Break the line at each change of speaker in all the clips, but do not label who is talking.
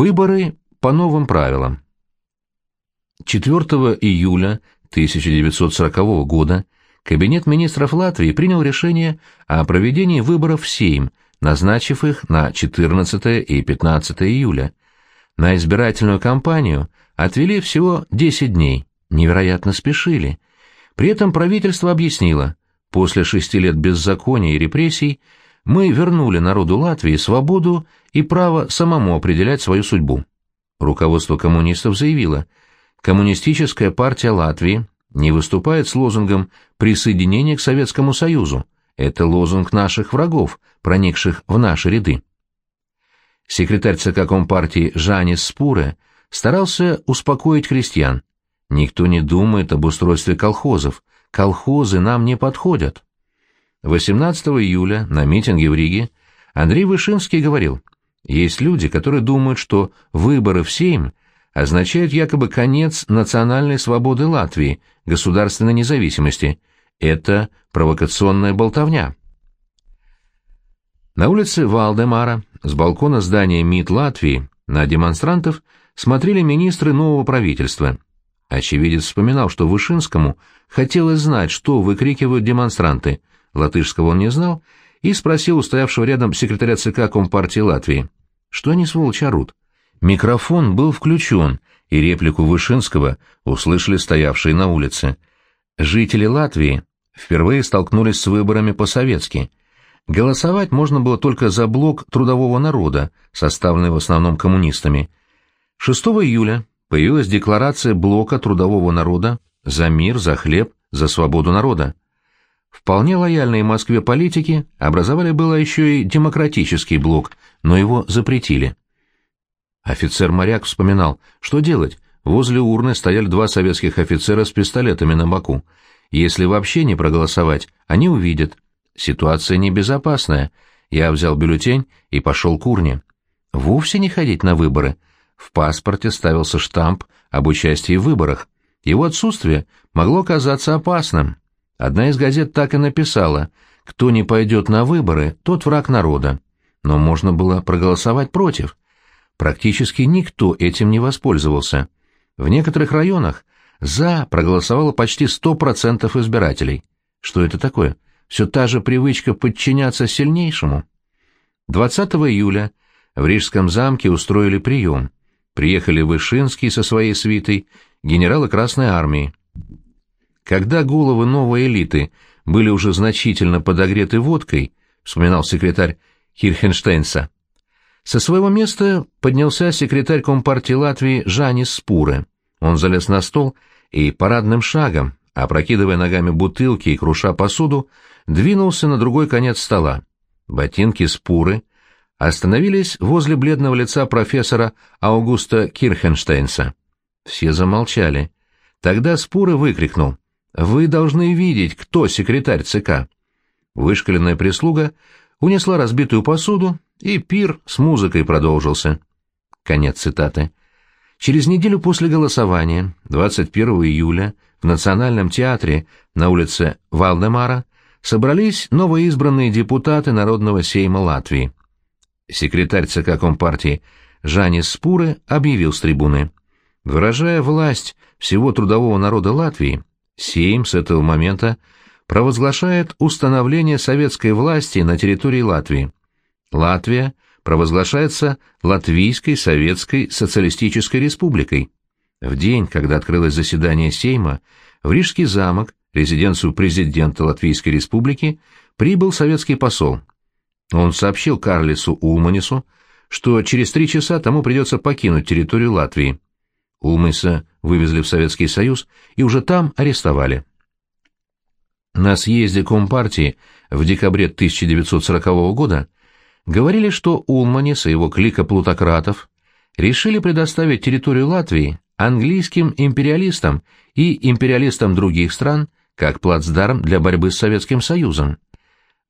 Выборы по новым правилам. 4 июля 1940 года Кабинет министров Латвии принял решение о проведении выборов в Сейм, назначив их на 14 и 15 июля. На избирательную кампанию отвели всего 10 дней, невероятно спешили. При этом правительство объяснило, после шести лет беззакония и репрессий мы вернули народу Латвии свободу и право самому определять свою судьбу. Руководство коммунистов заявило, Коммунистическая партия Латвии не выступает с лозунгом присоединения к Советскому Союзу. Это лозунг наших врагов, проникших в наши ряды. Секретарь ЦК Компартии Жанис Спуре старался успокоить крестьян. Никто не думает об устройстве колхозов. Колхозы нам не подходят. 18 июля на митинге в Риге Андрей Вышинский говорил, есть люди, которые думают, что выборы в Сейм означают якобы конец национальной свободы Латвии, государственной независимости. Это провокационная болтовня. На улице Валдемара, с балкона здания МИД Латвии, на демонстрантов смотрели министры нового правительства. Очевидец вспоминал, что Вышинскому хотелось знать, что выкрикивают демонстранты. Латышского он не знал, и спросил у стоявшего рядом секретаря ЦК Компартии Латвии, что они, сволочь, орут. Микрофон был включен, и реплику Вышинского услышали стоявшие на улице. Жители Латвии впервые столкнулись с выборами по-советски. Голосовать можно было только за блок трудового народа, составленный в основном коммунистами. 6 июля появилась декларация блока трудового народа «За мир, за хлеб, за свободу народа». Вполне лояльные Москве политики образовали было еще и демократический блок, но его запретили. Офицер-моряк вспоминал, что делать. Возле урны стояли два советских офицера с пистолетами на боку. Если вообще не проголосовать, они увидят. Ситуация небезопасная. Я взял бюллетень и пошел к урне. Вовсе не ходить на выборы. В паспорте ставился штамп об участии в выборах. Его отсутствие могло казаться опасным. Одна из газет так и написала «Кто не пойдет на выборы, тот враг народа». Но можно было проголосовать против. Практически никто этим не воспользовался. В некоторых районах «за» проголосовало почти 100% избирателей. Что это такое? Все та же привычка подчиняться сильнейшему? 20 июля в Рижском замке устроили прием. Приехали Вышинский со своей свитой, генералы Красной Армии. Когда головы новой элиты были уже значительно подогреты водкой, вспоминал секретарь Хирхенштейнса, со своего места поднялся секретарь Компартии Латвии Жанис Спуре. Он залез на стол и парадным шагом, опрокидывая ногами бутылки и круша посуду, двинулся на другой конец стола. Ботинки Спуры остановились возле бледного лица профессора Аугуста Кирхенштейнса. Все замолчали. Тогда Спуры выкрикнул «Вы должны видеть, кто секретарь ЦК». Вышкаленная прислуга унесла разбитую посуду и пир с музыкой продолжился. Конец цитаты. Через неделю после голосования, 21 июля, в Национальном театре на улице Валдемара собрались новоизбранные депутаты Народного сейма Латвии. Секретарь ЦК Компартии Жанис Спуры объявил с трибуны. Выражая власть всего трудового народа Латвии, Сейм с этого момента провозглашает установление советской власти на территории Латвии. Латвия провозглашается Латвийской Советской Социалистической Республикой. В день, когда открылось заседание Сейма, в Рижский замок, резиденцию президента Латвийской Республики, прибыл советский посол. Он сообщил Карлису Улманису, что через три часа тому придется покинуть территорию Латвии. Улманиса вывезли в Советский Союз и уже там арестовали. На съезде Компартии в декабре 1940 года Говорили, что Улманис и его клика плутократов решили предоставить территорию Латвии английским империалистам и империалистам других стран как плацдарм для борьбы с Советским Союзом.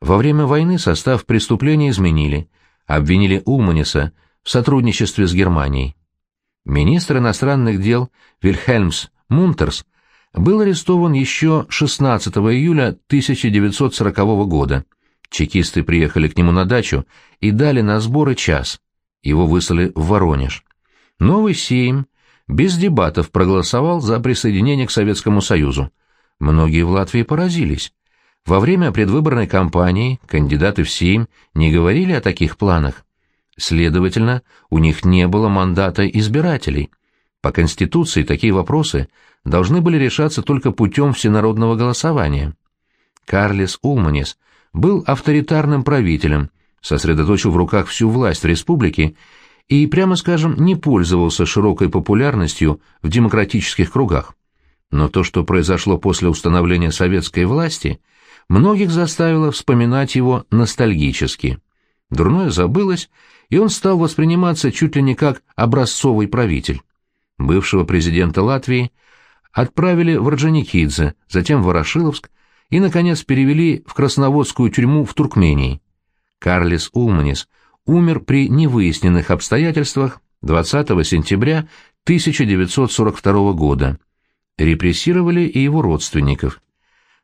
Во время войны состав преступления изменили, обвинили Улманиса в сотрудничестве с Германией. Министр иностранных дел Вильхельмс Мунтерс был арестован еще 16 июля 1940 года Чекисты приехали к нему на дачу и дали на сборы час. Его выслали в Воронеж. Новый Сейм без дебатов проголосовал за присоединение к Советскому Союзу. Многие в Латвии поразились. Во время предвыборной кампании кандидаты в Сейм не говорили о таких планах. Следовательно, у них не было мандата избирателей. По Конституции такие вопросы должны были решаться только путем всенародного голосования. Карлис Улманис был авторитарным правителем, сосредоточил в руках всю власть в республике и, прямо скажем, не пользовался широкой популярностью в демократических кругах. Но то, что произошло после установления советской власти, многих заставило вспоминать его ностальгически. Дурное забылось, и он стал восприниматься чуть ли не как образцовый правитель. Бывшего президента Латвии отправили в Орджоникидзе, затем в Ворошиловск и, наконец, перевели в Красноводскую тюрьму в Туркмении. Карлис Улманис умер при невыясненных обстоятельствах 20 сентября 1942 года. Репрессировали и его родственников.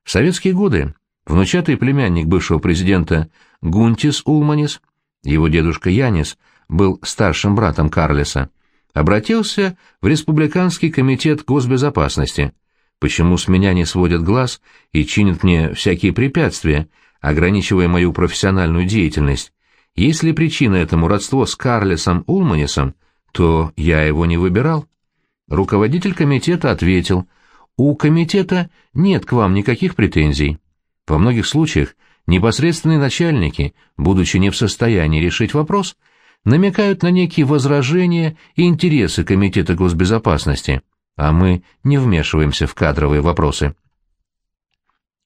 В советские годы внучатый племянник бывшего президента Гунтис Улманис, его дедушка Янис, был старшим братом Карлиса, обратился в Республиканский комитет госбезопасности. Почему с меня не сводят глаз и чинят мне всякие препятствия, ограничивая мою профессиональную деятельность? Если причина этому родство с Карлисом Улманисом, то я его не выбирал. Руководитель комитета ответил, у комитета нет к вам никаких претензий. Во многих случаях непосредственные начальники, будучи не в состоянии решить вопрос, намекают на некие возражения и интересы Комитета госбезопасности, а мы не вмешиваемся в кадровые вопросы.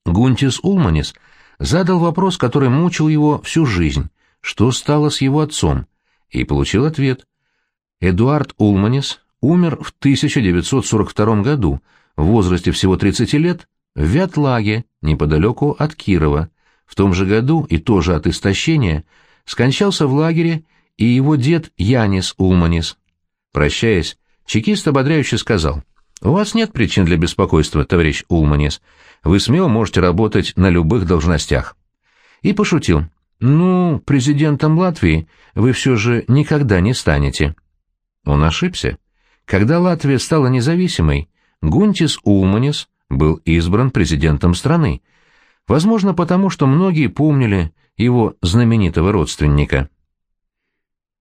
Гунтис Улманис задал вопрос, который мучил его всю жизнь, что стало с его отцом, и получил ответ. Эдуард Улманис умер в 1942 году, в возрасте всего 30 лет, в Вятлаге, неподалеку от Кирова. В том же году и тоже от истощения скончался в лагере и его дед Янис Улманис. Прощаясь, чекист ободряюще сказал, «У вас нет причин для беспокойства, товарищ Улманис. Вы смело можете работать на любых должностях». И пошутил, «Ну, президентом Латвии вы все же никогда не станете». Он ошибся. Когда Латвия стала независимой, Гунтис Улманис был избран президентом страны. Возможно, потому что многие помнили его знаменитого родственника.